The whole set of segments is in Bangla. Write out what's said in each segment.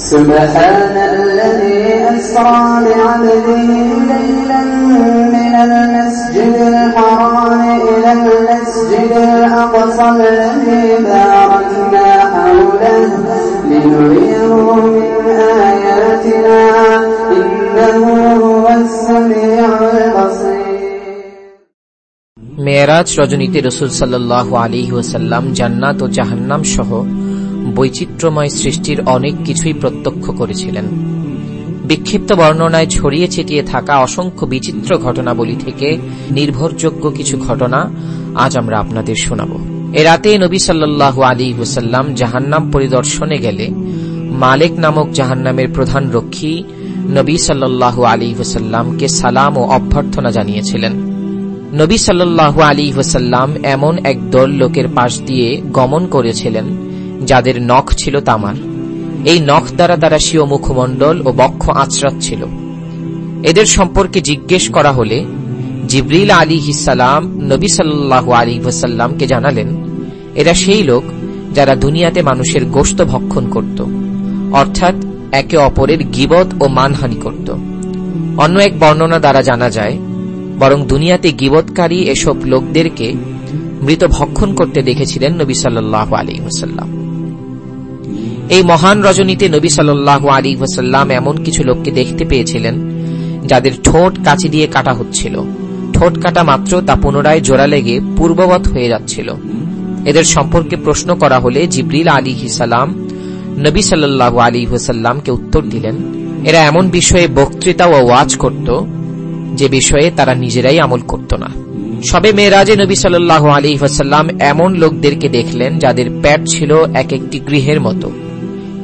سبحان الذي أسرى بعبده ليلا من المسجد الحرام إلى المسجد الأقصى الذي باركنا حوله لنريه من آياتنا إنه هو السميع البصير মেয়েরাজ রজনীতে রসুল সাল্লাহ আলী ওসাল্লাম জান্নাত ও জাহান্নাম সহ বৈচিত্র্যময় সৃষ্টির অনেক কিছুই প্রত্যক্ষ করেছিলেন। বিক্ষিপ্ত বর্ণনায় ছড়িয়ে ছিটিয়ে থাকা অসংখ্য বিচিত্র ঘটনাবলী থেকে নির্ভরযোগ্য কিছু ঘটনা আজ আমরা আপনাদের শোনাব। এ রাতে নবী সাল্লাহ আলী হুসাল্লাম জাহান্নাম পরিদর্শনে গেলে মালেক নামক জাহান্নামের প্রধান রক্ষী নবী সাল্লাহ আলী হুসাল্লামকে সালাম ও অভ্যর্থনা জানিয়েছিলেন। নবী সাল্লাহ আলী হুসাল্লাম এমন এক দল লোকের পাশ দিয়ে গমন করেছিলেন যাদের নখ ছিল তামার। এই নখ দ্বারা তারা স্বীয় মুখমণ্ডল ও বক্ষ আঁচড়াচ্ছিল এদের সম্পর্কে জিজ্ঞেস করা হলে জিবরিল আলী হিসালাম নবী সাল্লাহ আলী ওসাল্লামকে জানালেন, এরা সেই লোক যারা দুনিয়াতে মানুষের গোস্ত ভক্ষণ করত, অর্থাৎ একে অপরের গিবত ও মানহানি করত। অন্য এক বর্ণনা দ্বারা জানা যায়, বরং দুনিয়াতে গিবৎকারী এসব লোকদেরকে মৃত ভক্ষণ করতে দেখেছিলেন নবী সাল্লাহ আলী ওসাল্লাম এই মহান রজনীতে নবী সাল্লাহ আলী ওসাল্লাম এমন কিছু লোককে দেখতে পেয়েছিলেন, যাদের ঠোঁট কাচি দিয়ে কাটা হচ্ছিল। ঠোঁট কাটা মাত্র তা পুনরায় জোড়া লেগে পূর্ববৎ হয়ে যাচ্ছিল। এদের সম্পর্কে প্রশ্ন করা হলে জিবরিল আলী হিসালাম নবী সাল্লাহ আলী হুসাল্লামকে উত্তর দিলেন, এরা এমন বিষয়ে বক্তৃতা ও ওয়াজ করত, যে বিষয়ে তারা নিজেরাই আমল করত না। সবে মেয়েরাজে নবী সাল্লাহ আলী ওসাল্লাম এমন লোকদেরকে দেখলেন, যাদের প্যাট ছিল এক একটি গৃহের মতো।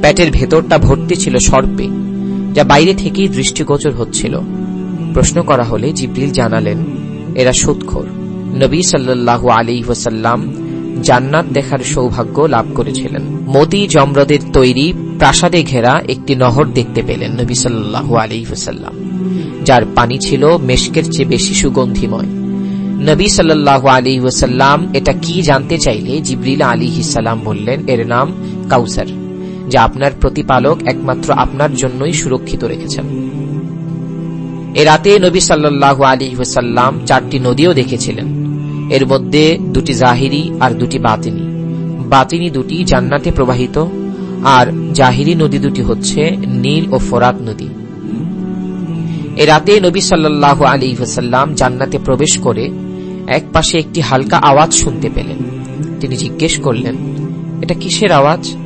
প্যাটের ভেতরটা ভর্তি ছিল সর্পে, যা বাইরে থেকেই দৃষ্টিগোচর হচ্ছিল। প্রশ্ন করা হলে জিব্রিল জানালেন, এরা সুৎখোর নবী সাল্লাহ আলী ওসাল্লাম জান্নাত দেখার সৌভাগ্য লাভ করেছিলেন। মোদি জমরদের তৈরি প্রাসাদে ঘেরা একটি নহর দেখতে পেলেন নবী সাল্লাহ আলী ওসাল্লাম যার পানি ছিল মেশকের চেয়ে বেশি সুগন্ধিময়। নবী সাল্লাহ আলী ওসাল্লাম এটা কি জানতে চাইলে জিব্রিল আলী হিসাল্লাম বললেন, এর নাম কাউসার। যা আপনার প্রতিপালক একমাত্র আপনার জন্যই সুরক্ষিত রেখেছেন। এ রাতে নবী সাল্লাহ আলী ওসাল্লাম চারটি নদীও দেখেছিলেন। এর মধ্যে দুটি জাহিরি আর দুটি বাতিনি। বাতিনি দুটি জান্নাতে প্রবাহিত, আর জাহিরি নদী দুটি হচ্ছে নীল ও ফোরাত নদী। এ রাতে নবী সাল্লাহ আলী ওসাল্লাম জান্নাতে প্রবেশ করে এক পাশে একটি হালকা আওয়াজ শুনতে পেলেন। তিনি জিজ্ঞেস করলেন, এটা কিসের আওয়াজ?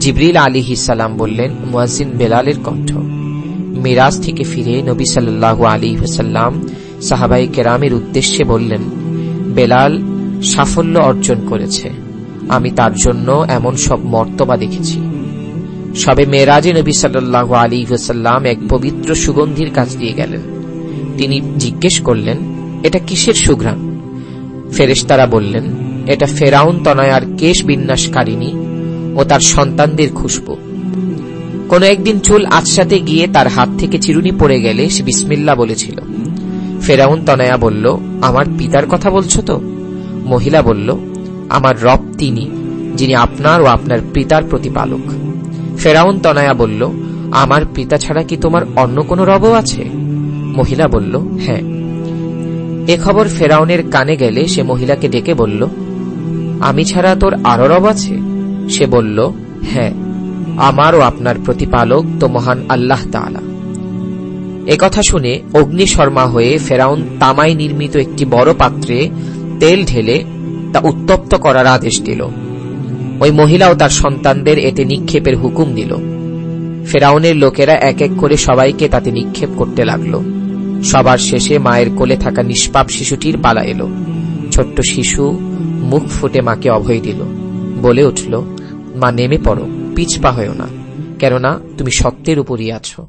জিবরিল আলী হিসালাম বললেন মুয়াজিন বেলালের কণ্ঠ। মিরাজ থেকে ফিরে নবী সাল্লাহ আলী হুসাল্লাম সাহাবাই কেরামের উদ্দেশ্যে বললেন, বেলাল সাফল্য অর্জন করেছে। আমি তার জন্য এমন সব মর্তবা দেখেছি। সবে মেয়েরাজে নবী সাল্লাহ আলী হুসাল্লাম এক পবিত্র সুগন্ধির কাছ দিয়ে গেলেন। তিনি জিজ্ঞেস করলেন, এটা কিসের সুঘ্রাণ? ফেরেশতারা বললেন, এটা ফেরাউন তনয়ার কেশ বিন্যাসকারিনী ও তার সন্তানদের খুশবু। কোন একদিন চুল আচ্ছাতে গিয়ে তার হাত থেকে চিরুনি পড়ে গেলে সে বিসমিল্লা বলেছিল। ফেরাউন তনয়া বলল, আমার পিতার কথা বলছো তো? মহিলা বলল, আমার রব তিনি, যিনি আপনার ও আপনার পিতার প্রতিপালক। ফেরাউন তনয়া বলল, আমার পিতা ছাড়া কি তোমার অন্য কোনো রবও আছে? মহিলা বলল হ্যাঁ। এ খবর ফেরাউনের কানে গেলে সে মহিলাকে ডেকে বলল, আমি ছাড়া তোর আরও রব আছে? সে বলল হ্যাঁ আমার ও আপনার প্রতিপালক তো মহান আল্লাহ তালা কথা শুনে অগ্নিশর্মা হয়ে ফেরাউন তামাই নির্মিত একটি বড় পাত্রে তেল ঢেলে তা উত্তপ্ত করার আদেশ দিল। ওই মহিলাও তার সন্তানদের এতে নিক্ষেপের হুকুম দিল। ফেরাউনের লোকেরা এক এক করে সবাইকে তাতে নিক্ষেপ করতে লাগল। সবার শেষে মায়ের কোলে থাকা নিষ্পাপ শিশুটির পালা এলো। ছোট্ট শিশু মুখ ফুটে মাকে অভয় দিল। বলে উঠল মা নেমে পড়ো পিছপা হয়েও না কেননা তুমি সত্যের উপরই আছো।